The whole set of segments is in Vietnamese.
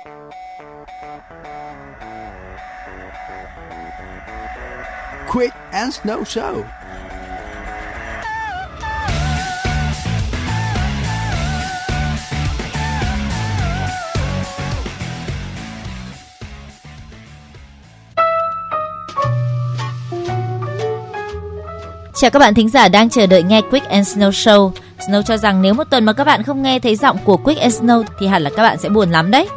Quick and Snow Show. Chào các bạn thính giả đang chờ đợi nghe Quick and Snow Show. Snow cho rằng nếu một tuần mà các bạn không nghe thấy giọng của Quick and Snow thì hẳn là các bạn sẽ buồn lắm đấy.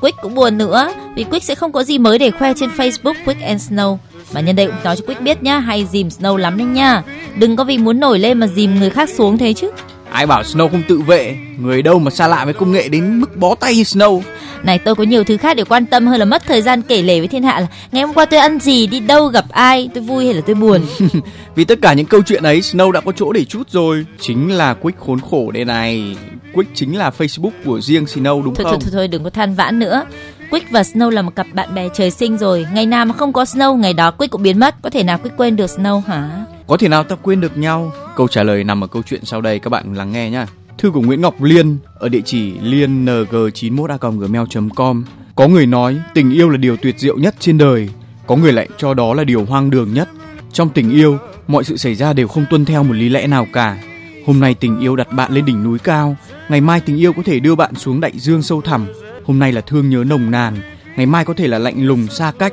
Quick cũng buồn nữa vì Quick sẽ không có gì mới để khoe trên Facebook Quick and Snow. Mà nhân đây cũng nói cho Quick biết nhá, hay dìm Snow lắm đấy nha. Đừng có vì muốn nổi lên mà dìm người khác xuống thế chứ. Ai bảo Snow không tự vệ, người đâu mà xa lạ với công nghệ đến mức bó tay như Snow. Này tôi có nhiều thứ khác để quan tâm hơn là mất thời gian kể lể với thiên hạ là ngày hôm qua tôi ăn gì, đi đâu, gặp ai, tôi vui hay là tôi buồn. Vì tất cả những câu chuyện ấy Snow đã có chỗ để chút rồi. Chính là Quick khốn khổ đây này. Quick chính là Facebook của riêng Snow đúng thôi, không? Thôi, thôi thôi đừng có than vãn nữa. Quick và Snow là một cặp bạn bè trời sinh rồi. Ngày nào mà không có Snow, ngày đó Quick cũng biến mất. Có thể nào Quick quên được Snow hả? Có thể nào ta quên được nhau? Câu trả lời nằm ở câu chuyện sau đây các bạn lắng nghe nhá. Thư của Nguyễn Ngọc Liên ở địa chỉ liêng91a.gmail.com Có người nói tình yêu là điều tuyệt diệu nhất trên đời, có người lại cho đó là điều hoang đường nhất. Trong tình yêu, mọi sự xảy ra đều không tuân theo một lý lẽ nào cả. Hôm nay tình yêu đặt bạn lên đỉnh núi cao, ngày mai tình yêu có thể đưa bạn xuống đại dương sâu thẳm. Hôm nay là thương nhớ nồng nàn, ngày mai có thể là lạnh lùng xa cách.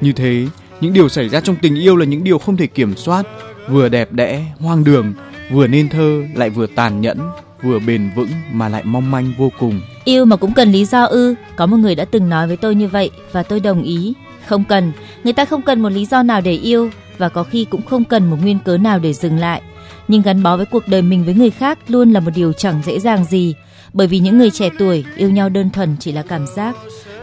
Như thế, những điều xảy ra trong tình yêu là những điều không thể kiểm soát, vừa đẹp đẽ, hoang đường, vừa nên thơ lại vừa tàn nhẫn, vừa bền vững mà lại mong manh vô cùng. Yêu mà cũng cần lý do ư? Có một người đã từng nói với tôi như vậy và tôi đồng ý. Không cần, người ta không cần một lý do nào để yêu và có khi cũng không cần một nguyên cớ nào để dừng lại. Nhưng gắn bó với cuộc đời mình với người khác luôn là một điều chẳng dễ dàng gì, bởi vì những người trẻ tuổi yêu nhau đơn thuần chỉ là cảm giác.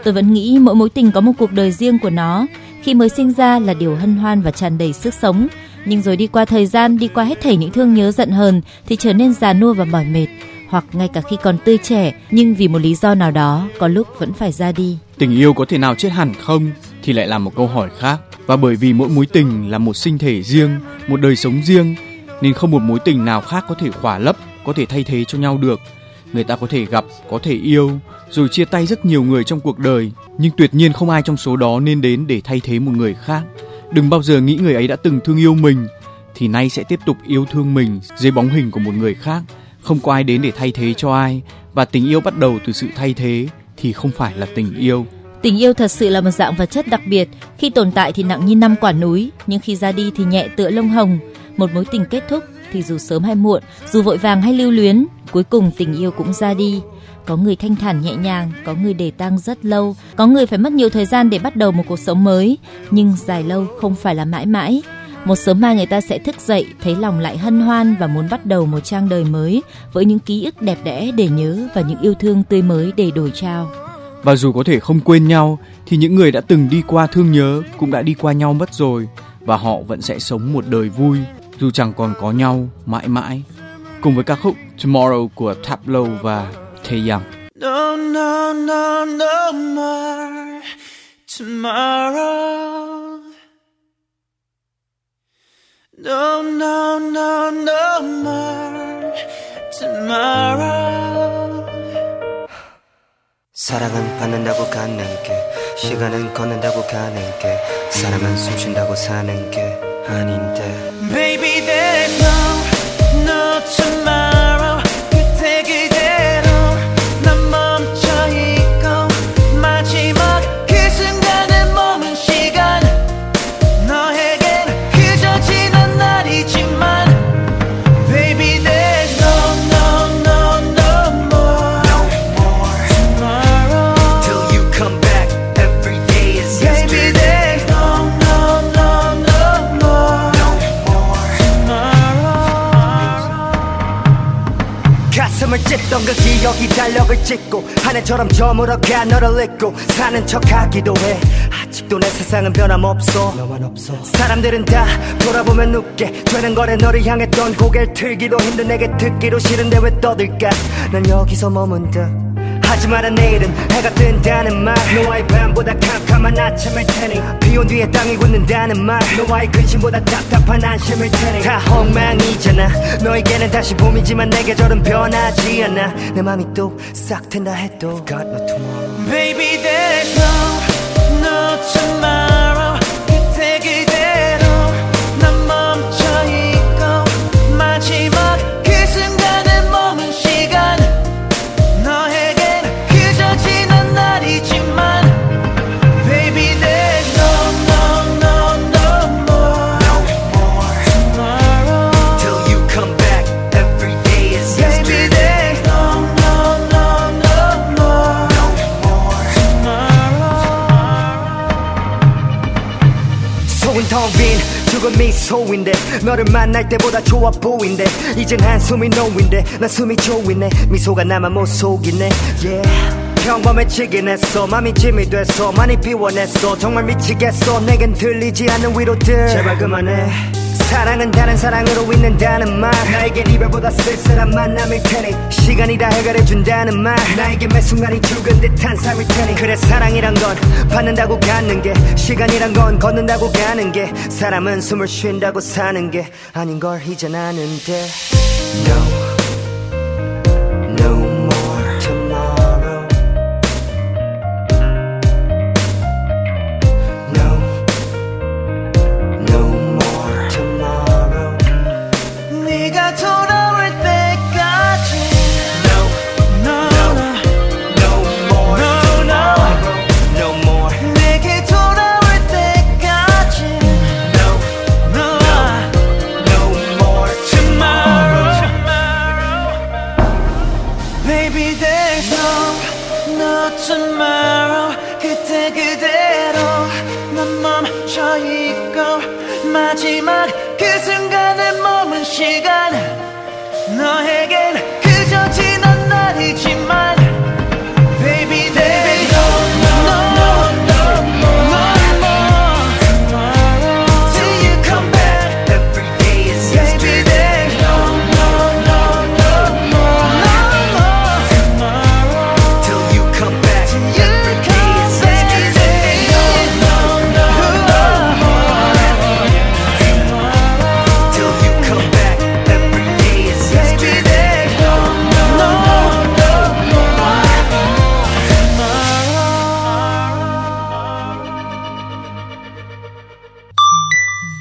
Tôi vẫn nghĩ mỗi mối tình có một cuộc đời riêng của nó. Khi mới sinh ra là điều hân hoan và tràn đầy sức sống, nhưng rồi đi qua thời gian, đi qua hết thảy những thương nhớ giận hờn thì trở nên già nua và mỏi mệt hoặc ngay cả khi còn tươi trẻ nhưng vì một lý do nào đó có lúc vẫn phải ra đi. Tình yêu có thể nào chết hẳn không thì lại là một câu hỏi khác và bởi vì mỗi mối tình là một sinh thể riêng, một đời sống riêng nên không một mối tình nào khác có thể khỏa lấp, có thể thay thế cho nhau được. Người ta có thể gặp, có thể yêu, rồi chia tay rất nhiều người trong cuộc đời, nhưng tuyệt nhiên không ai trong số đó nên đến để thay thế một người khác. Đừng bao giờ nghĩ người ấy đã từng thương yêu mình thì nay sẽ tiếp tục yêu thương mình dưới bóng hình của một người khác. Không có ai đến để thay thế cho ai và tình yêu bắt đầu từ sự thay thế thì không phải là tình yêu. Tình yêu thật sự là một dạng vật chất đặc biệt, khi tồn tại thì nặng như năm quả núi, nhưng khi ra đi thì nhẹ tựa lông hồng. Một mối tình kết thúc thì dù sớm hay muộn, dù vội vàng hay lưu luyến, cuối cùng tình yêu cũng ra đi. Có người thanh thản nhẹ nhàng, có người để tang rất lâu, có người phải mất nhiều thời gian để bắt đầu một cuộc sống mới, nhưng dài lâu không phải là mãi mãi. Một sớm mai người ta sẽ thức dậy, thấy lòng lại hân hoan và muốn bắt đầu một trang đời mới với những ký ức đẹp đẽ để nhớ và những yêu thương tươi mới để đổi trao. Và dù có thể không quên nhau thì những người đã từng đi qua thương nhớ cũng đã đi qua nhau mất rồi và họ vẫn sẽ sống một đời vui dù chẳng còn có nhau mãi mãi. Cùng với ca khúc Tomorrow của Tableau và Taeyang. No, no, no, no more tomorrow. No, no, no, no more tomorrow. 사랑은 받는다고 갖는 게 시간은 걷는다고 가는 게 사람은 숨 쉰다고 사는 게 아닌데 Baby, 기억이 달력을 찍고 하늘처럼 저물어가 너를 잊고 사는 척하기도 해. 아직도 내 세상은 변함없어. 너만 없어. 사람들은 다 돌아보면 웃게 되는 거래. 너를 향했던 고개를 틀기도 힘든 내게 듣기도 싫은데 왜 떠들까? 난 여기서 머문 다 하지만 내일은 해가 뜬다는 말. 너와의 밤보다 캄캄한 아침일 테니 비온 뒤에 땅이 굳는다는 말. 너와의 근심보다 답답한 안심일 테니 다 엉망이잖아. 너에게는 다시 봄이지만 내 계절은 변하지 않아. 내 맘이 또싹 트인다 해도 Got no tomorrow Baby there's no no tomorrow 소인데 너를 만날 때보다 좋아 보인대. 이젠 한숨이 놓인데 난 숨이 조이네. 미소가 나만 못 속이네. Yeah. 평범해지긴 했어. 맘이 짐이 됐어. 많이 비워냈어. 정말 미치겠어. 내겐 들리지 않는 위로들. 제발 그만해 사랑은 다른 사랑으로 있는다는 말. 나에겐 이별보다 쓸쓸한 만남일 테니 시간이 다 해결해준다는 말. 나에겐 매 순간이 죽은 듯한 삶일 테니 그래 사랑이란 건 받는다고 갖는 게 시간이란 건 걷는다고 가는 게 사람은 숨을 쉰다고 사는 게 아닌 걸 이젠 아는데. No No.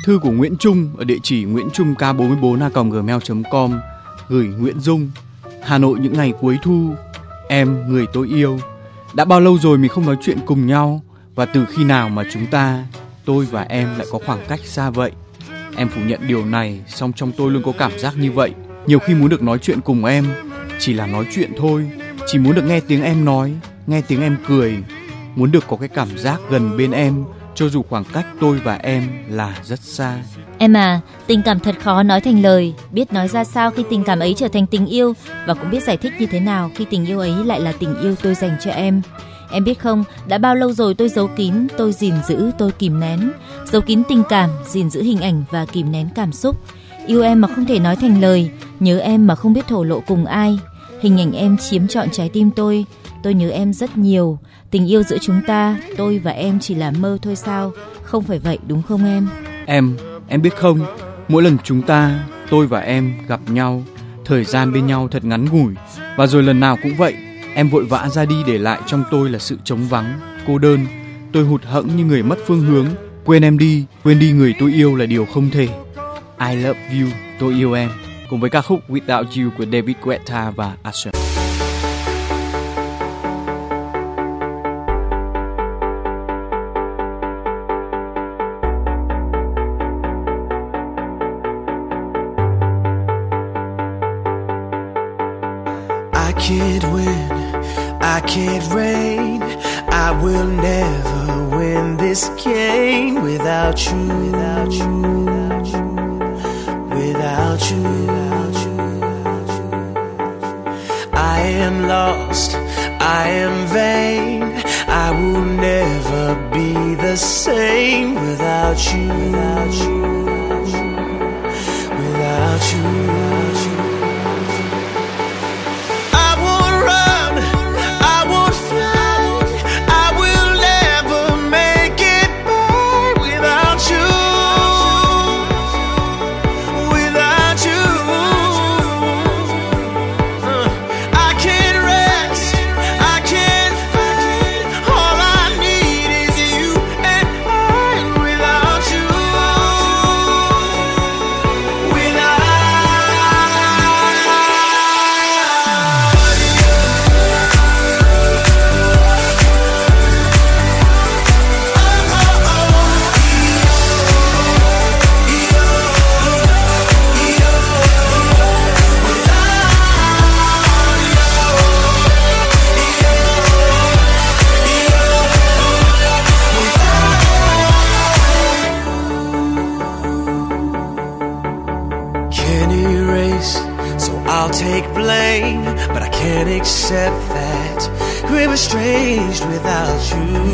Thư của Nguyễn Trung ở địa chỉ nguyễn trung k44 gmail.com gửi Nguyễn Dung, Hà Nội những ngày cuối thu, em, người tôi yêu. Đã bao lâu rồi mình không nói chuyện cùng nhau? Và từ khi nào mà chúng ta, tôi và em lại có khoảng cách xa vậy? Em phủ nhận điều này, song trong tôi luôn có cảm giác như vậy. Nhiều khi muốn được nói chuyện cùng em, chỉ là nói chuyện thôi. Chỉ muốn được nghe tiếng em nói, nghe tiếng em cười. Muốn được có cái cảm giác gần bên em cho dù khoảng cách tôi và em là rất xa Em à, tình cảm thật khó nói thành lời, biết nói ra sao khi tình cảm ấy trở thành tình yêu và cũng biết giải thích như thế nào khi tình yêu ấy lại là tình yêu tôi dành cho em. Em biết không, đã bao lâu rồi tôi giấu kín, tôi gìn giữ, tôi kìm nén, giấu kín tình cảm, gìn giữ hình ảnh và kìm nén cảm xúc. Yêu em mà không thể nói thành lời, nhớ em mà không biết thổ lộ cùng ai. Hình ảnh em chiếm trọn trái tim tôi, tôi nhớ em rất nhiều. Tình yêu giữa chúng ta, tôi và em chỉ là mơ thôi sao? Không phải vậy đúng không em? Em, em biết không, mỗi lần chúng ta, tôi và em gặp nhau, thời gian bên nhau thật ngắn ngủi và rồi lần nào cũng vậy, em vội vã ra đi để lại trong tôi là sự trống vắng, cô đơn. Tôi hụt hẫng như người mất phương hướng, quên em đi, quên đi người tôi yêu là điều không thể. I love you, tôi yêu em. Cùng với ca khúc Without You của David Guetta và Usher. Accept that we're estranged without you.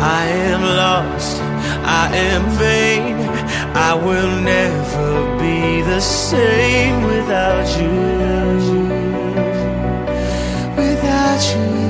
I am lost, I am vain. I will never be the same without you. Without you,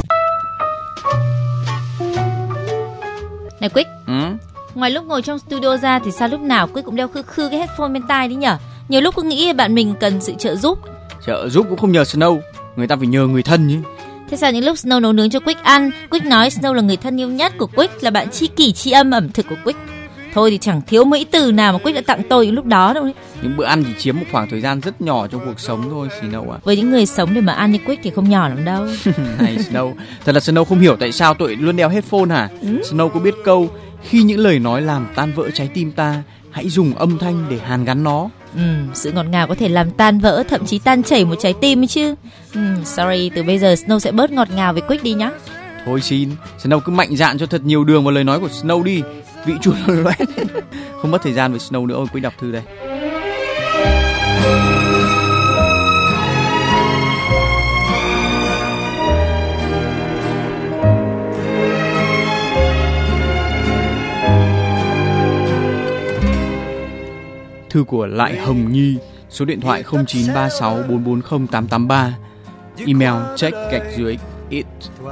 Này Quick, Ừ? ngoài lúc ngồi trong studio ra thì sao lúc nào Quick cũng đeo khư khư cái headphone bên tai đấy nhở? Nhiều lúc cứ nghĩ bạn mình cần sự trợ giúp. Trợ giúp cũng không nhờ Snow, người ta phải nhờ người thân chứ. Thế sao những lúc Snow nấu nướng cho Quick ăn, Quick nói Snow là người thân yêu nhất của Quick, là bạn tri kỷ tri âm ẩm thực của Quick. Thôi thì chẳng thiếu mấy từ nào mà Quick đã tặng tôi những lúc đó đâu đấy. Những bữa ăn chỉ chiếm một khoảng thời gian rất nhỏ trong cuộc sống thôi, Snow ạ. Với những người sống để mà ăn như Quick thì không nhỏ lắm đâu. Này Snow, thật là Snow không hiểu tại sao tôi luôn đeo headphone hả? Snow có biết câu khi những lời nói làm tan vỡ trái tim ta, hãy dùng âm thanh để hàn gắn nó. Ừ, sự ngọt ngào có thể làm tan vỡ, thậm chí tan chảy một trái tim ấy chứ. Ừ, sorry, từ bây giờ Snow sẽ bớt ngọt ngào với Quick đi nhá. Thôi xin, Snow cứ mạnh dạn cho thật nhiều đường vào lời nói của Snow đi. Vị chua loét. không mất thời gian với Snow nữa, ôi quý đọc thư đây. Thư của Lại Hồng Nhi, số điện thoại 0936440883, email check gạch dưới it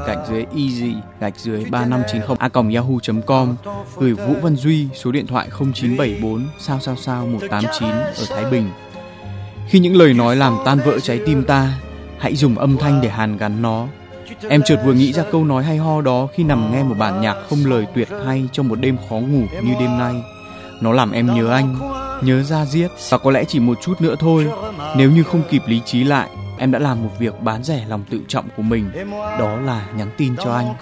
gạch dưới easy gạch dưới 3590 a còng yahoo.com gửi Vũ Văn Duy số điện thoại 0974 sao sao sao 189 ở Thái Bình. Khi những lời nói làm tan vỡ trái tim ta, hãy dùng âm thanh để hàn gắn nó. Em chợt vừa nghĩ ra câu nói hay ho đó khi nằm nghe một bản nhạc không lời tuyệt hay trong một đêm khó ngủ như đêm nay. Nó làm em nhớ anh, nhớ ra diết và có lẽ chỉ một chút nữa thôi. Nếu như không kịp lý trí lại, em đã làm một việc bán rẻ lòng tự trọng của mình. Đó là nhắn tin cho anh.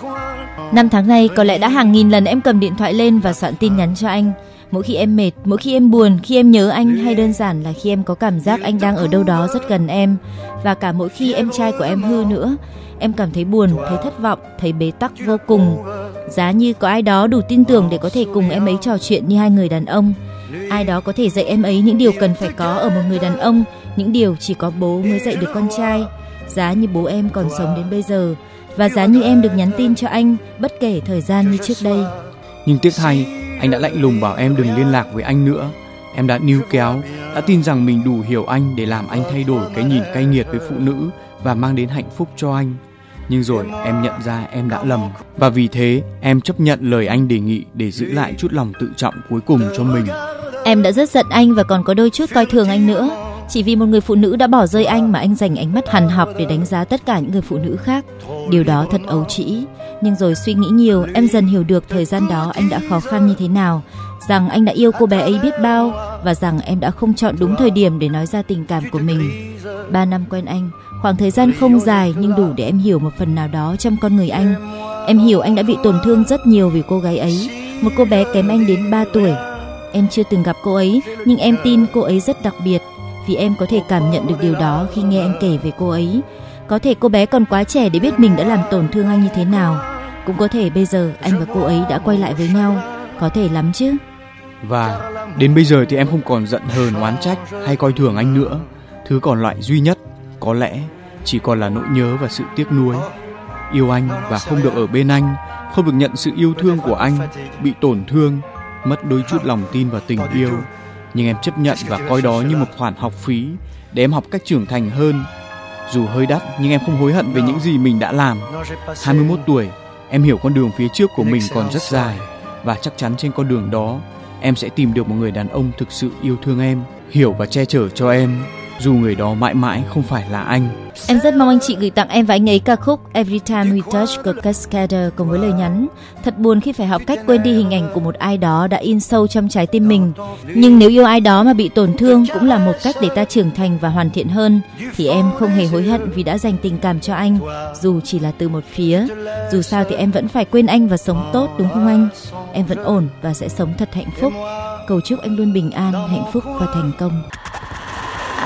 Năm tháng nay, có lẽ đã hàng nghìn lần em cầm điện thoại lên và soạn tin nhắn cho anh. Mỗi khi em mệt, mỗi khi em buồn, khi em nhớ anh hay đơn giản là khi em có cảm giác anh đang ở đâu đó rất gần em và cả mỗi khi em trai của em hư nữa, em cảm thấy buồn, thấy thất vọng, thấy bế tắc vô cùng. Giá như có ai đó đủ tin tưởng để có thể cùng em ấy trò chuyện như hai người đàn ông, ai đó có thể dạy em ấy những điều cần phải có ở một người đàn ông, những điều chỉ có bố mới dạy được con trai. Giá như bố em còn sống đến bây giờ và giá như em được nhắn tin cho anh bất kể thời gian như trước đây. Nhưng tiếc thay, anh đã lạnh lùng bảo em đừng liên lạc với anh nữa. Em đã níu kéo, đã tin rằng mình đủ hiểu anh để làm anh thay đổi cái nhìn cay nghiệt với phụ nữ và mang đến hạnh phúc cho anh. Nhưng rồi em nhận ra em đã lầm và vì thế em chấp nhận lời anh đề nghị để giữ lại chút lòng tự trọng cuối cùng cho mình. Em đã rất giận anh và còn có đôi chút coi thường anh nữa. Chỉ vì một người phụ nữ đã bỏ rơi anh mà anh dành ánh mắt hằn học để đánh giá tất cả những người phụ nữ khác. Điều đó thật ấu trĩ. Nhưng rồi suy nghĩ nhiều, em dần hiểu được thời gian đó anh đã khó khăn như thế nào, rằng anh đã yêu cô bé ấy biết bao và rằng em đã không chọn đúng thời điểm để nói ra tình cảm của mình. Ba năm quen anh, khoảng thời gian không dài nhưng đủ để em hiểu một phần nào đó trong con người anh. Em hiểu anh đã bị tổn thương rất nhiều vì cô gái ấy, một cô bé kém anh đến 3 tuổi. Em chưa từng gặp cô ấy, nhưng em tin cô ấy rất đặc biệt vì em có thể cảm nhận được điều đó khi nghe anh kể về cô ấy. Có thể cô bé còn quá trẻ để biết mình đã làm tổn thương anh như thế nào. Cũng có thể bây giờ anh và cô ấy đã quay lại với nhau. Có thể lắm chứ. Và đến bây giờ thì em không còn giận hờn oán trách hay coi thường anh nữa. Thứ còn lại duy nhất có lẽ chỉ còn là nỗi nhớ và sự tiếc nuối. Yêu anh và không được ở bên anh, không được nhận sự yêu thương của anh, bị tổn thương, mất đôi chút lòng tin và tình yêu. Nhưng em chấp nhận và coi đó như một khoản học phí để em học cách trưởng thành hơn. Dù hơi đắt nhưng em không hối hận về những gì mình đã làm. 21 tuổi, em hiểu con đường phía trước của mình còn rất dài và chắc chắn trên con đường đó em sẽ tìm được một người đàn ông thực sự yêu thương em, hiểu và che chở cho em, dù người đó mãi mãi không phải là anh. Em rất mong anh chị gửi tặng em và anh ấy ca khúc Every Time We Touch của Cascada cùng với lời nhắn. Thật buồn khi phải học cách quên đi hình ảnh của một ai đó đã in sâu trong trái tim mình. Nhưng nếu yêu ai đó mà bị tổn thương cũng là một cách để ta trưởng thành và hoàn thiện hơn. Thì em không hề hối hận vì đã dành tình cảm cho anh Dù chỉ là từ một phía. Dù sao thì em vẫn phải quên anh và sống tốt đúng không anh? Em vẫn ổn và sẽ sống thật hạnh phúc. Cầu chúc anh luôn bình an, hạnh phúc và thành công.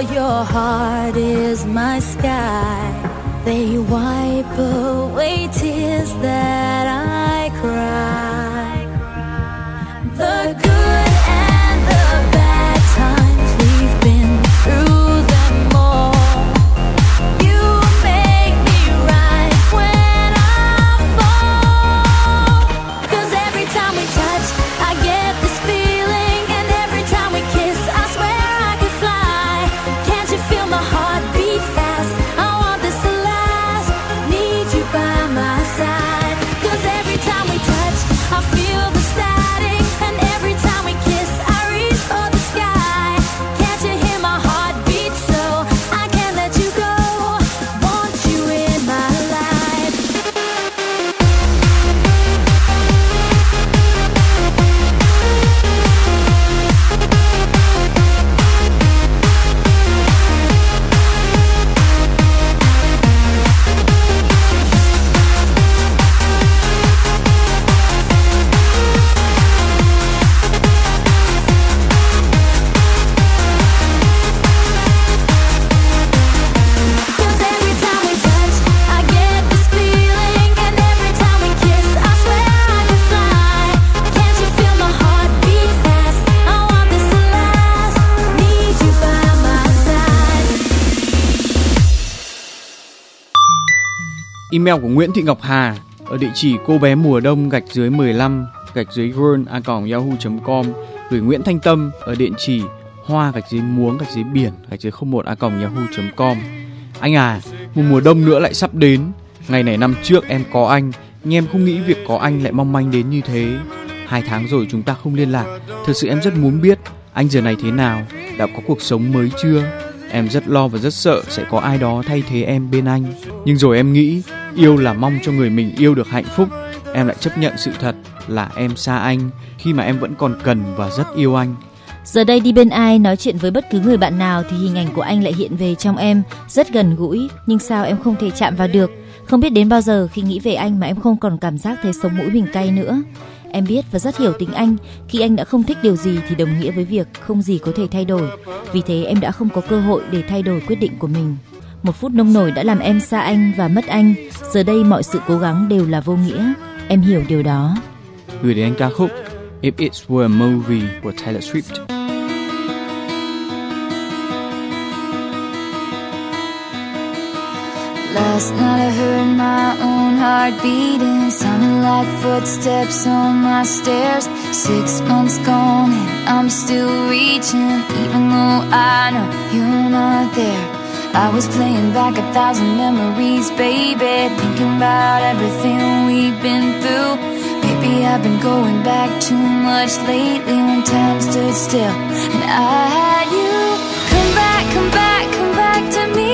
your heart is my sky. They wipe away tears that Email của Nguyễn Thị Ngọc Hà ở địa chỉ cô bé mùa đông gạch dưới 15 gạch dưới girl a yahoo.com gửi Nguyễn Thanh Tâm ở địa chỉ hoa gạch dưới muống gạch dưới biển gạch dưới 01 a yahoo.com anh à một mùa đông nữa lại sắp đến. Ngày này năm trước em có anh, nhưng em không nghĩ việc có anh lại mong manh đến như thế. Hai tháng rồi chúng ta không liên lạc. Thực sự em rất muốn biết anh giờ này thế nào, đã có cuộc sống mới chưa? Em rất lo và rất sợ sẽ có ai đó thay thế em bên anh. Nhưng rồi em nghĩ, yêu là mong cho người mình yêu được hạnh phúc. Em lại chấp nhận sự thật là em xa anh khi mà em vẫn còn cần và rất yêu anh. Giờ đây đi bên ai nói chuyện với bất cứ người bạn nào thì hình ảnh của anh lại hiện về trong em, rất gần gũi. Nhưng sao em không thể chạm vào được? Không biết đến bao giờ khi nghĩ về anh mà em không còn cảm giác thấy sống mũi mình cay nữa. Em biết và rất hiểu tính anh, khi anh đã không thích điều gì thì đồng nghĩa với việc không gì có thể thay đổi. Vì thế em đã không có cơ hội để thay đổi quyết định của mình. Một phút nông nổi đã làm em xa anh và mất anh. Giờ đây mọi sự cố gắng đều là vô nghĩa. Em hiểu điều đó. Gửi đến anh ca khúc If It Were a Movie của Taylor Swift. Last night I heard my own heart beating, sounding like footsteps on my stairs. Six months gone and I'm still reaching, even though I know you're not there. I was playing back a thousand memories, baby, thinking about everything we've been through. Maybe I've been going back too much lately when time stood still and I had you. Come back, come back, come back to me.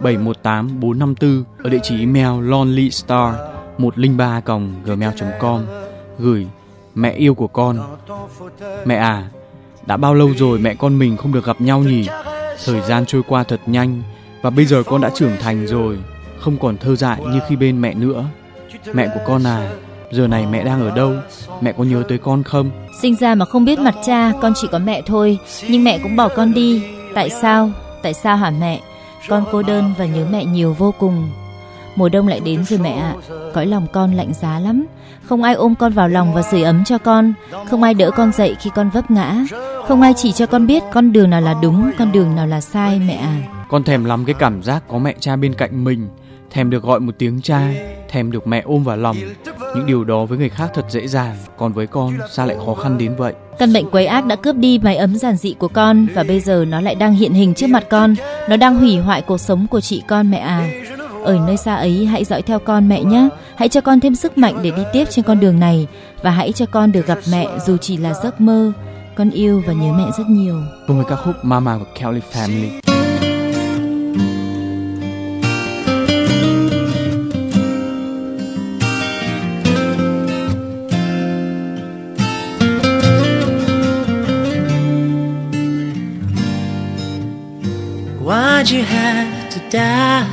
718 454 ở địa chỉ email lonelystar 103 gmail.com gửi mẹ yêu của con. Mẹ à, đã bao lâu rồi mẹ con mình không được gặp nhau nhỉ? Thời gian trôi qua thật nhanh và bây giờ con đã trưởng thành rồi, không còn thơ dại như khi bên mẹ nữa. Mẹ của con à, giờ này mẹ đang ở đâu? Mẹ có nhớ tới con không? Sinh ra mà không biết mặt cha, con chỉ có mẹ thôi, nhưng mẹ cũng bỏ con đi. Tại sao? Tại sao hả mẹ? Con cô đơn và nhớ mẹ nhiều vô cùng. Mùa đông lại đến rồi mẹ ạ. Cõi lòng con lạnh giá lắm. Không ai ôm con vào lòng và sưởi ấm cho con. Không ai đỡ con dậy khi con vấp ngã. Không ai chỉ cho con biết con đường nào là đúng, con đường nào là sai mẹ à. Con thèm lắm cái cảm giác có mẹ cha bên cạnh mình, thèm được gọi một tiếng cha, thèm được mẹ ôm vào lòng. Những điều đó với người khác thật dễ dàng, còn với con sao lại khó khăn đến vậy? Căn bệnh quấy ác đã cướp đi mái ấm giản dị của con và bây giờ nó lại đang hiện hình trước mặt con. Nó đang hủy hoại cuộc sống của chị con mẹ à. Ở nơi xa ấy hãy dõi theo con mẹ nhé. Hãy cho con thêm sức mạnh để đi tiếp trên con đường này và hãy cho con được gặp mẹ dù chỉ là giấc mơ. Con yêu và nhớ mẹ rất nhiều. Cùng với ca khúc Mama của Kelly Family. Why'd you have to die?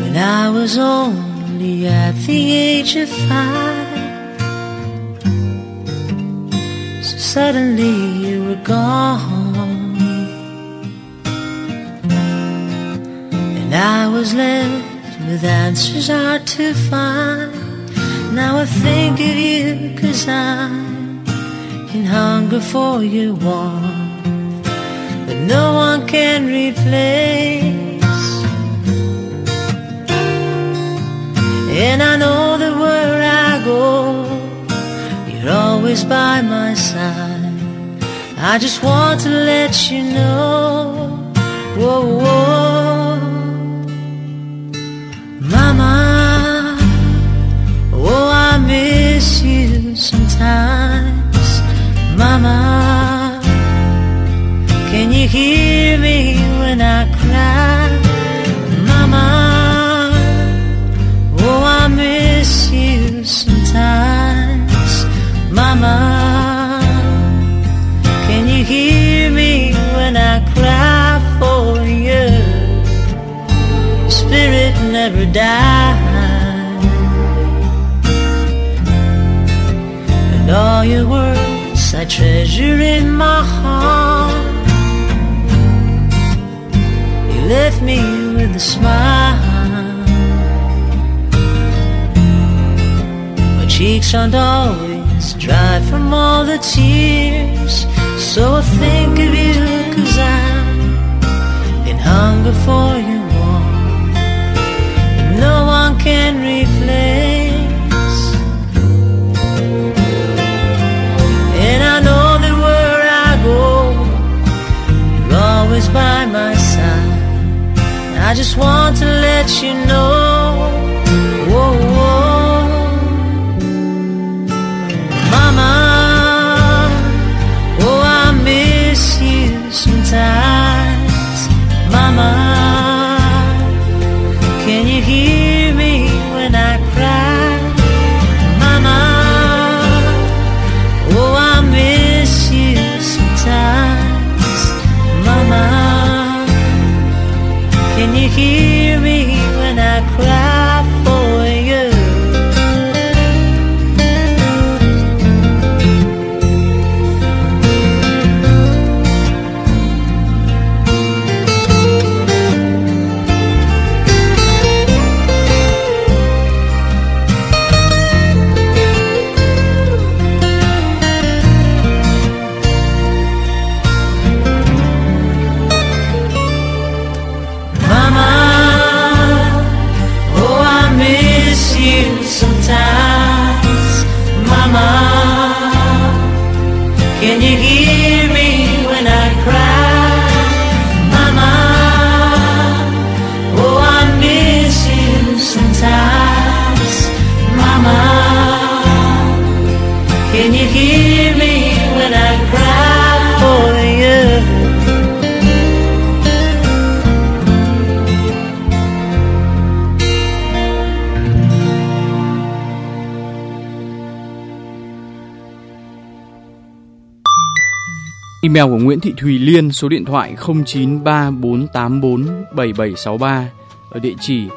When I was only at the age of five. So suddenly you were gone. And I was left with answers hard to find. Now I think of you cause I'm in hunger for your warmth that no one can replace. And I know that where I go, you're always by my side. I just want to let you know, whoa, whoa, Mama, oh I miss you sometimes. Mama, can you hear me when I cry? Mama, oh, I miss you sometimes. Mama, my heart. You left me with a smile. My cheeks aren't always dry from all the tears. So just want to let you know, Email của Nguyễn Thị Thùy Liên số điện thoại 0934847763 ở địa chỉ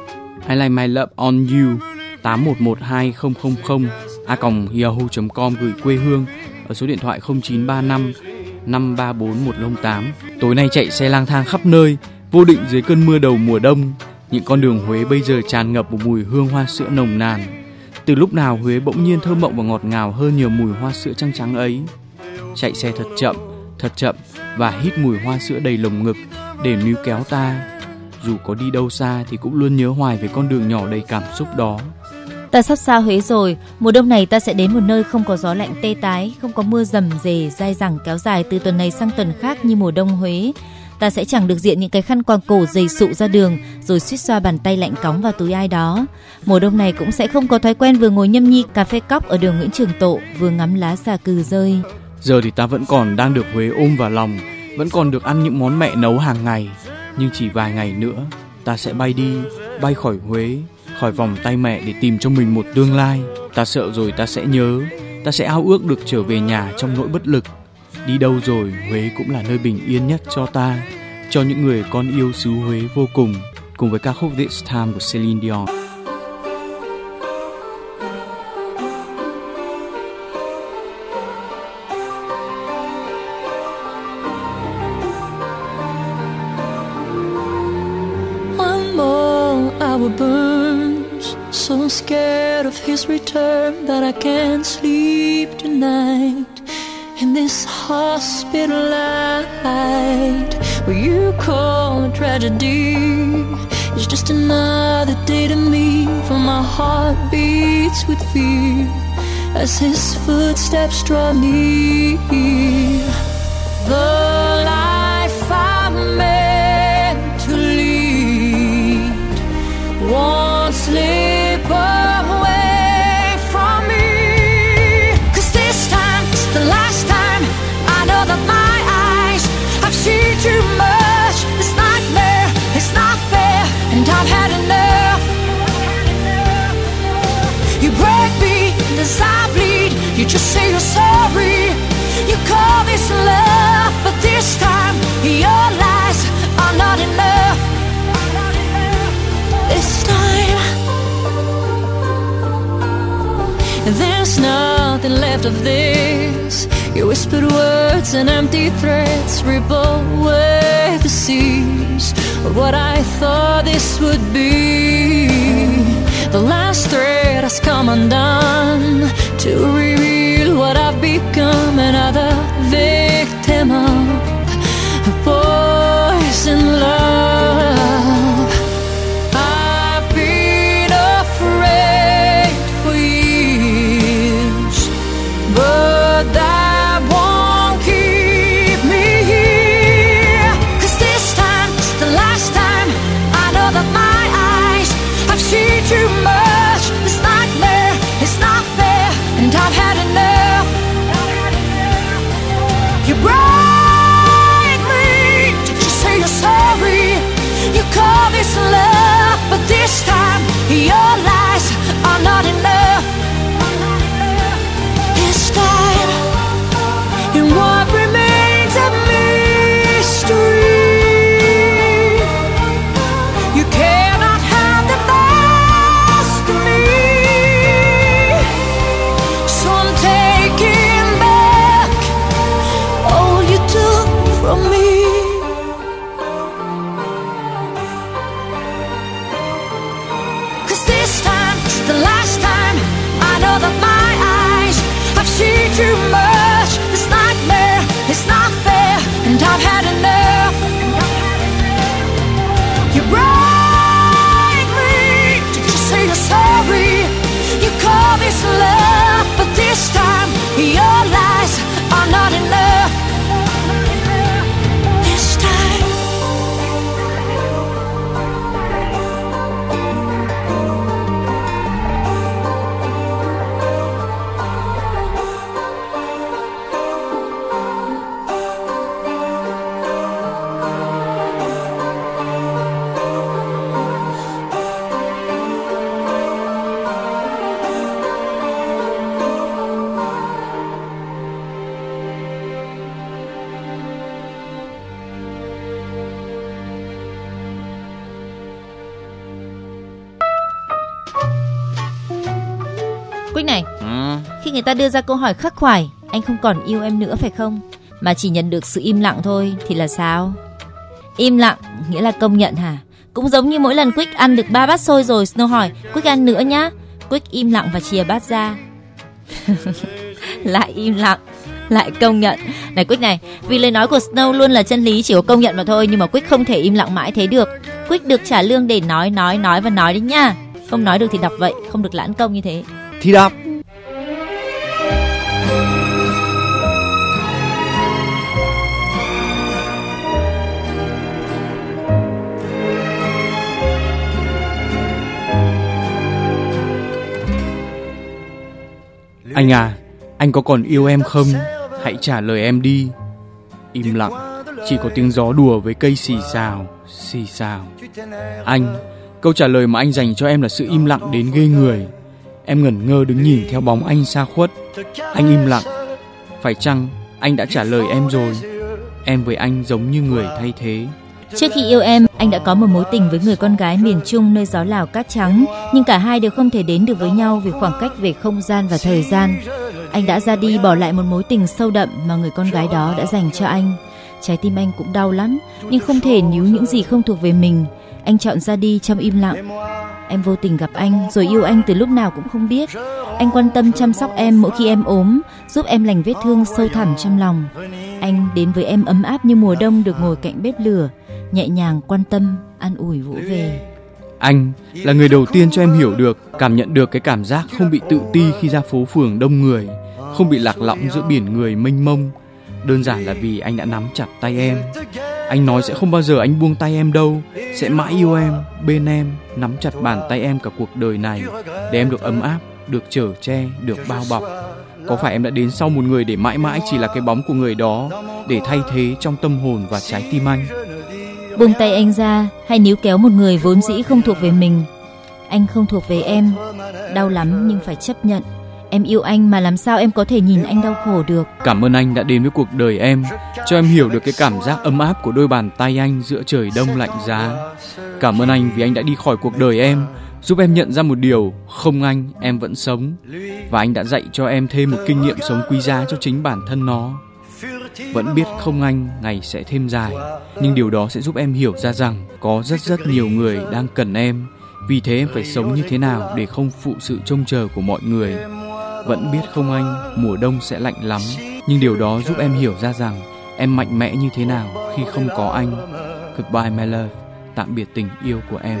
I like my love on you 8112000 a yahoo.com gửi quê hương ở số điện thoại 0935 534 108. Tối nay chạy xe lang thang khắp nơi, vô định dưới cơn mưa đầu mùa đông, những con đường Huế bây giờ tràn ngập một mùi hương hoa sữa nồng nàn. Từ lúc nào Huế bỗng nhiên thơm mộng và ngọt ngào hơn nhiều mùi hoa sữa trắng trắng ấy. Chạy xe thật chậm, thật chậm và hít mùi hoa sữa đầy lồng ngực để níu kéo ta. Dù có đi đâu xa thì cũng luôn nhớ hoài về con đường nhỏ đầy cảm xúc đó. Ta sắp xa Huế rồi, mùa đông này ta sẽ đến một nơi không có gió lạnh tê tái, không có mưa rầm rề dai dẳng kéo dài từ tuần này sang tuần khác như mùa đông Huế. Ta sẽ chẳng được diện những cái khăn quàng cổ dày sụ ra đường rồi suýt xoa bàn tay lạnh cóng vào túi ai đó. Mùa đông này cũng sẽ không có thói quen vừa ngồi nhâm nhi cà phê cóc ở đường Nguyễn Trường Tộ vừa ngắm lá xà cừ rơi. Giờ thì ta vẫn còn đang được Huế ôm vào lòng, vẫn còn được ăn những món mẹ nấu hàng ngày. Nhưng chỉ vài ngày nữa, ta sẽ bay đi, bay khỏi Huế, khỏi vòng tay mẹ để tìm cho mình một tương lai. Ta sợ rồi ta sẽ nhớ, ta sẽ ao ước được trở về nhà trong nỗi bất lực. Đi đâu rồi, Huế cũng là nơi bình yên nhất cho ta, cho những người con yêu xứ Huế vô cùng. Cùng với ca khúc This Time của Celine Dion. Scared of his return that I can't sleep tonight. In this hospital light, What you call a tragedy, is just another day to me. For my heart beats with fear as his footsteps draw near. The say you're sorry. You call this love, but this time your lies are not enough. This time, there's nothing left of this. Your whispered words and empty threats ripple away the seas of what I thought this would be. The last thread has come undone to reveal what I've become another victim of a poison love. Người ta đưa ra câu hỏi khắc khoải, anh không còn yêu em nữa phải không? Mà chỉ nhận được sự im lặng thôi thì là sao? Im lặng nghĩa là công nhận hả? Cũng giống như mỗi lần Quick ăn được ba bát xôi rồi, Snow hỏi Quick ăn nữa nhá. Quick im lặng và chìa bát ra. lại im lặng, lại công nhận. Này Quick này, vì lời nói của Snow luôn là chân lý chỉ có công nhận mà thôi, nhưng mà Quick không thể im lặng mãi thế được. Quick được trả lương để nói nói nói và nói đấy nha. Không nói được thì đọc vậy, không được lãn công như thế. Thì đọc. Anh à, anh có còn yêu em không? Hãy trả lời em đi. Im lặng, chỉ có tiếng gió đùa với cây xì xào, xì xào. Anh, câu trả lời mà anh dành cho em là sự im lặng đến ghê người. Em ngẩn ngơ đứng nhìn theo bóng anh xa khuất. Anh im lặng. Phải chăng anh đã trả lời em rồi? Em với anh giống như người thay thế. Trước khi yêu em, anh đã có một mối tình với người con gái miền Trung nơi gió Lào cát trắng, nhưng cả hai đều không thể đến được với nhau vì khoảng cách về không gian và thời gian. Anh đã ra đi bỏ lại một mối tình sâu đậm mà người con gái đó đã dành cho anh. Trái tim anh cũng đau lắm, nhưng không thể níu những gì không thuộc về mình. Anh chọn ra đi trong im lặng. Em vô tình gặp anh, rồi yêu anh từ lúc nào cũng không biết. Anh quan tâm chăm sóc em mỗi khi em ốm, giúp em lành vết thương sâu thẳm trong lòng. Anh đến với em ấm áp như mùa đông được ngồi cạnh bếp lửa, nhẹ nhàng quan tâm, an ủi vỗ về. Anh là người đầu tiên cho em hiểu được, cảm nhận được cái cảm giác không bị tự ti khi ra phố phường đông người, không bị lạc lõng giữa biển người mênh mông. Đơn giản là vì anh đã nắm chặt tay em. Anh nói sẽ không bao giờ anh buông tay em đâu, sẽ mãi yêu em, bên em, nắm chặt bàn tay em cả cuộc đời này, để em được ấm áp, được chở che, được bao bọc. Có phải em đã đến sau một người để mãi mãi chỉ là cái bóng của người đó, để thay thế trong tâm hồn và trái tim anh? Buông tay anh ra hay níu kéo một người vốn dĩ không thuộc về mình. Anh không thuộc về em, đau lắm nhưng phải chấp nhận. Em yêu anh mà làm sao em có thể nhìn anh đau khổ được. Cảm ơn anh đã đến với cuộc đời em, cho em hiểu được cái cảm giác ấm áp của đôi bàn tay anh giữa trời đông lạnh giá. Cảm ơn anh vì anh đã đi khỏi cuộc đời em, giúp em nhận ra một điều, không anh em vẫn sống. Và anh đã dạy cho em thêm một kinh nghiệm sống quý giá cho chính bản thân nó. Vẫn biết không anh ngày sẽ thêm dài, nhưng điều đó sẽ giúp em hiểu ra rằng có rất rất nhiều người đang cần em. Vì thế em phải sống như thế nào để không phụ sự trông chờ của mọi người. Vẫn biết không anh, mùa đông sẽ lạnh lắm, nhưng điều đó giúp em hiểu ra rằng em mạnh mẽ như thế nào khi không có anh. Goodbye my love, tạm biệt tình yêu của em.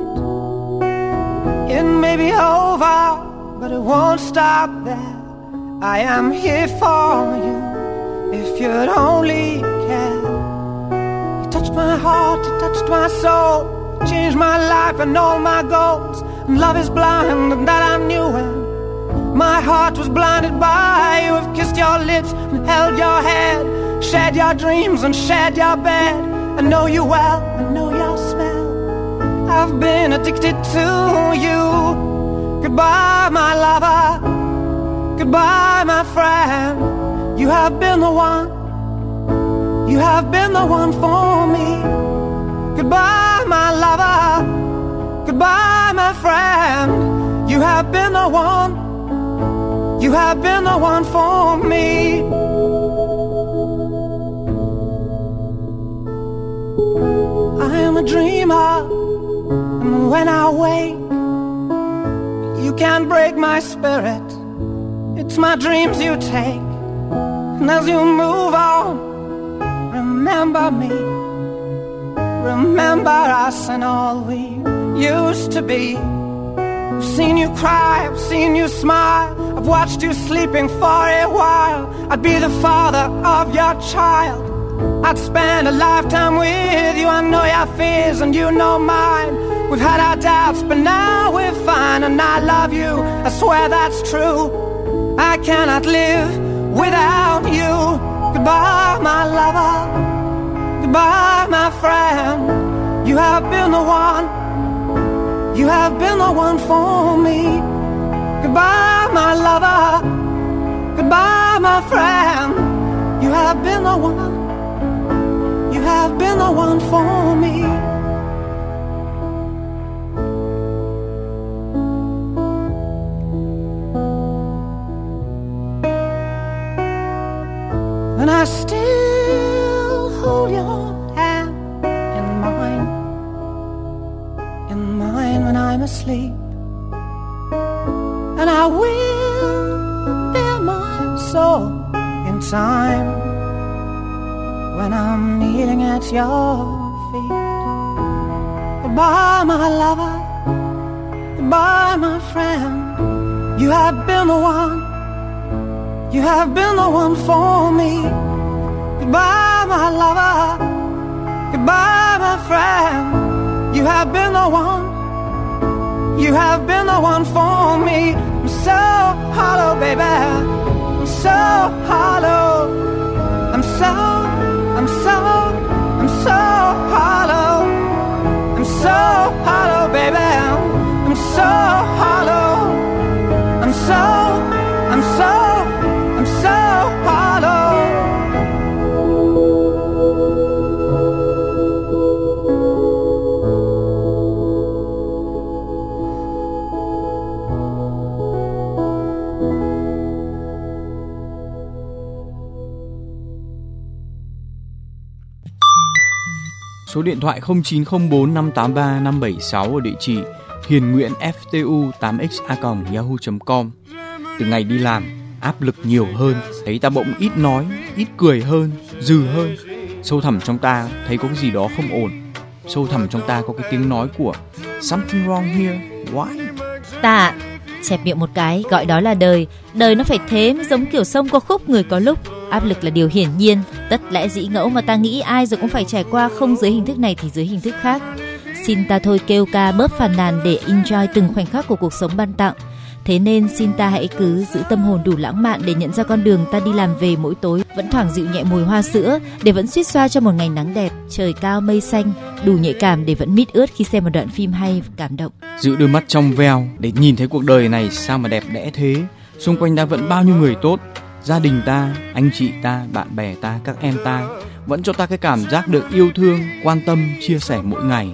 It may be over, but it won't stop there. I am here for you if you'd only care. You touched my heart, you touched my soul, changed my life and all my goals. And love is blind, and that I knew my heart was blinded by you. Have kissed your lips and held your head, shared your dreams and shared your bed. I know you well, I know. I've been addicted to you. Goodbye, my lover. Goodbye, my friend. You have been the one. You have been the one for me. Goodbye, my lover. Goodbye, my friend. You have been the one. You have been the one for me. I am a dreamer. And when I wake, you can't break my spirit. It's my dreams you take. And as you move on, remember me. Remember us and all we used to be. I've seen you cry, I've seen you smile, I've watched you sleeping for a while. I'd be the father of your child. I'd spend a lifetime with you. I know your fears and you know mine. We've had our doubts, but now we're fine, and I love you. I swear that's true. I cannot live without you. Goodbye, my lover. Goodbye, my friend. You have been the one. You have been the one for me. Goodbye, my lover. Goodbye, my friend. You have been the one. You have been the one for me. I still hold your hand in mine, in mine when I'm asleep. And I will bear my soul in time when I'm kneeling at your feet. Goodbye, my lover. Goodbye, my friend. You have been the one. You have been the one for me. Goodbye, my lover. Goodbye, my friend. You have been the one. You have been the one for me. I'm so hollow, baby. I'm so hollow. Số điện thoại 0904 583 576 ở địa chỉ hiền nguyễn ftu 8x a yahoo.com. Từ ngày đi làm, áp lực nhiều hơn, thấy ta bỗng ít nói, ít cười hơn, dừ hơn. Sâu thẳm trong ta thấy có cái gì đó không ổn. Sâu thẳm trong ta có cái tiếng nói của something wrong here, why? Ta chẹp miệng một cái, gọi đó là đời. Đời nó phải thế mới giống kiểu sông có khúc người có lúc. Áp lực là điều hiển nhiên, tất lẽ dĩ ngẫu mà ta nghĩ ai rồi cũng phải trải qua không dưới hình thức này thì dưới hình thức khác. Xin ta thôi kêu ca bớt phàn nàn để enjoy từng khoảnh khắc của cuộc sống ban tặng. Thế nên xin ta hãy cứ giữ tâm hồn đủ lãng mạn để nhận ra con đường ta đi làm về mỗi tối vẫn thoảng dịu nhẹ mùi hoa sữa để vẫn suýt xoa cho một ngày nắng đẹp, trời cao mây xanh, đủ nhạy cảm để vẫn mít ướt khi xem một đoạn phim hay cảm động. Giữ đôi mắt trong veo để nhìn thấy cuộc đời này sao mà đẹp đẽ thế. Xung quanh ta vẫn bao nhiêu người tốt, gia đình ta, anh chị ta, bạn bè ta, các em ta vẫn cho ta cái cảm giác được yêu thương, quan tâm, chia sẻ mỗi ngày.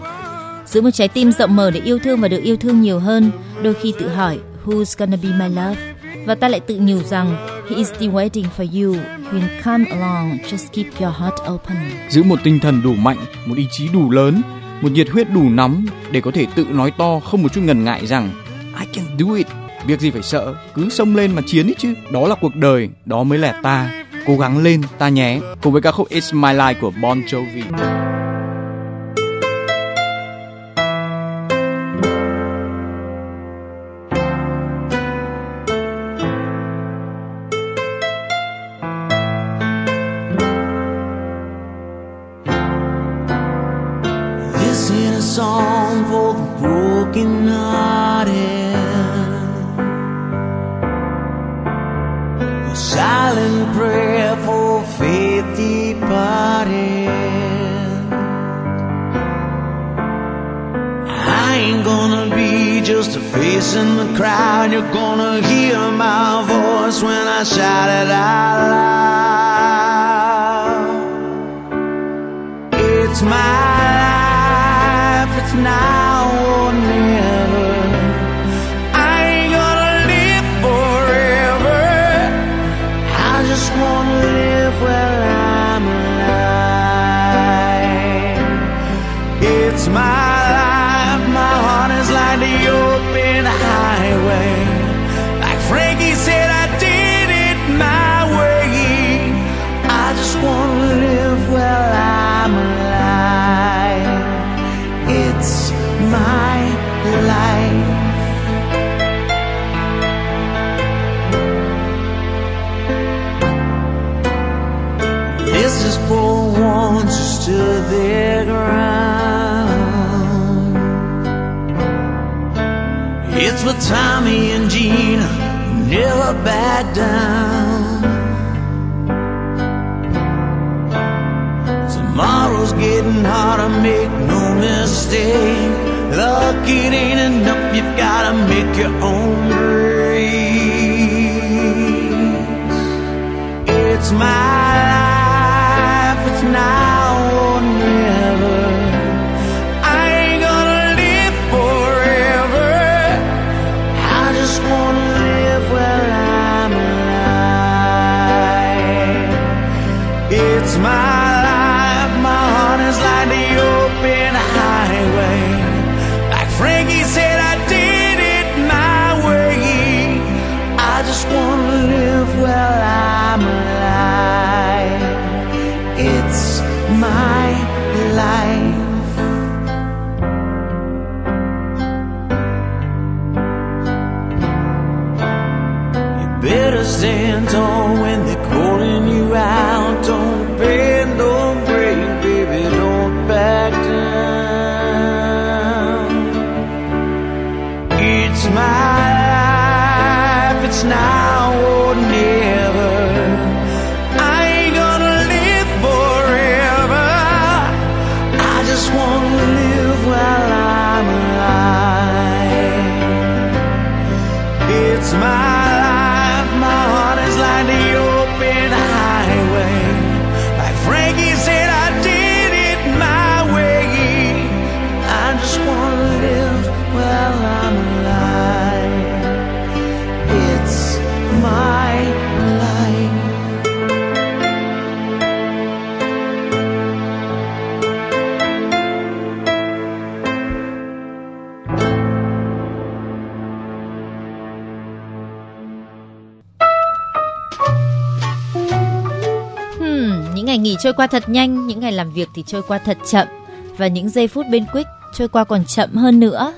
Giữ một trái tim rộng mở để yêu thương và được yêu thương nhiều hơn. Đôi khi tự hỏi Who's gonna be my love? Và ta lại tự nhủ rằng He is still waiting for you. He will come along. Just keep your heart open. Giữ một tinh thần đủ mạnh, một ý chí đủ lớn, một nhiệt huyết đủ nóng để có thể tự nói to không một chút ngần ngại rằng I can do it. Việc gì phải sợ, cứ xông lên mà chiến đi chứ. Đó là cuộc đời, đó mới là ta. Cố gắng lên ta nhé. Cùng với ca khúc It's My Life của Bon Jovi. Their ground. It's for Tommy and Gina, never back down. Tomorrow's getting harder, make no mistake. Luck, it ain't enough, you've gotta make your own grace. It's my It's my It's my life, my heart is like the open trôi qua thật nhanh, những ngày làm việc thì trôi qua thật chậm và những giây phút bên Quick trôi qua còn chậm hơn nữa.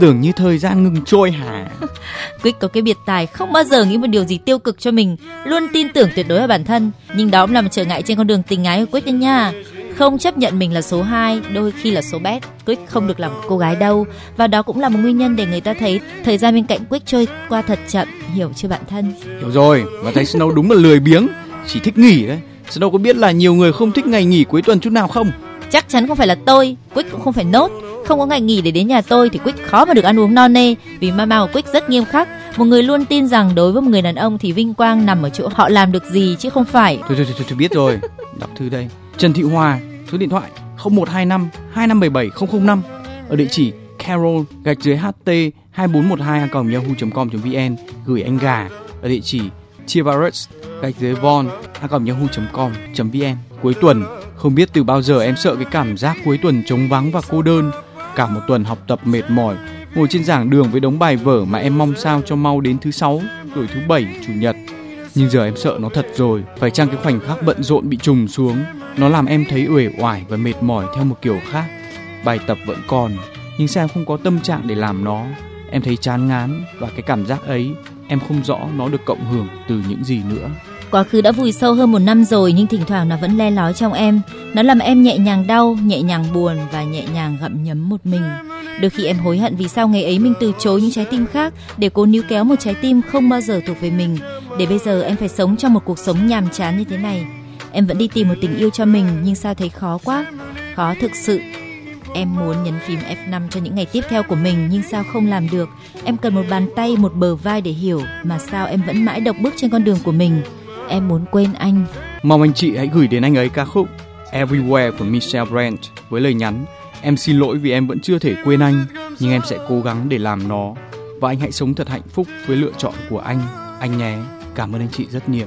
Tưởng như thời gian ngừng trôi hả? Quick có cái biệt tài không bao giờ nghĩ một điều gì tiêu cực cho mình, luôn tin tưởng tuyệt đối vào bản thân, nhưng đó cũng là một trở ngại trên con đường tình ái của Quick đấy nha. Không chấp nhận mình là số 2, đôi khi là số bét, Quick không được làm cô gái đâu và đó cũng là một nguyên nhân để người ta thấy thời gian bên cạnh Quick trôi qua thật chậm, hiểu chưa bạn thân? Hiểu rồi, và thấy Snow đúng là lười biếng, chỉ thích nghỉ đấy. Snow có biết là nhiều người không thích ngày nghỉ cuối tuần chút nào không? Chắc chắn không phải là tôi, Quick cũng không phải nốt. Không có ngày nghỉ để đến nhà tôi thì Quick khó mà được ăn uống no nê vì mama của Quick rất nghiêm khắc. Một người luôn tin rằng đối với một người đàn ông thì vinh quang nằm ở chỗ họ làm được gì chứ không phải. Thôi thôi thôi, thôi biết rồi. Đọc thư đây. Trần Thị Hòa, số điện thoại 0125 2577 005 ở địa chỉ carol gạch dưới ht 2412 yahoo.com.vn gửi anh gà ở địa chỉ chivarus gạch dưới von yahoo.com.vn cuối tuần, không biết từ bao giờ em sợ cái cảm giác cuối tuần trống vắng và cô đơn. Cả một tuần học tập mệt mỏi, ngồi trên giảng đường với đống bài vở mà em mong sao cho mau đến thứ sáu, rồi thứ bảy, chủ nhật. Nhưng giờ em sợ nó thật rồi, phải chăng cái khoảnh khắc bận rộn bị trùng xuống, nó làm em thấy uể oải và mệt mỏi theo một kiểu khác. Bài tập vẫn còn, nhưng sao em không có tâm trạng để làm nó? Em thấy chán ngán, và cái cảm giác ấy, em không rõ nó được cộng hưởng từ những gì nữa. Quá khứ đã vùi sâu hơn một năm rồi nhưng thỉnh thoảng nó vẫn le lói trong em. Nó làm em nhẹ nhàng đau, nhẹ nhàng buồn và nhẹ nhàng gặm nhấm một mình. Đôi khi em hối hận vì sao ngày ấy mình từ chối những trái tim khác để cố níu kéo một trái tim không bao giờ thuộc về mình. Để bây giờ em phải sống trong một cuộc sống nhàm chán như thế này. Em vẫn đi tìm một tình yêu cho mình nhưng sao thấy khó quá. Khó thực sự. Em muốn nhấn phím F5 cho những ngày tiếp theo của mình nhưng sao không làm được. Em cần một bàn tay, một bờ vai để hiểu mà sao em vẫn mãi độc bước trên con đường của mình. Em muốn quên anh. mong anh chị hãy gửi đến anh ấy ca khúc Everywhere của Michelle Branch với lời nhắn, em xin lỗi vì em vẫn chưa thể quên anh, nhưng em sẽ cố gắng để làm nó. Và anh hãy sống thật hạnh phúc với lựa chọn của anh. Anh nhé, cảm ơn anh chị rất nhiều.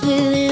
within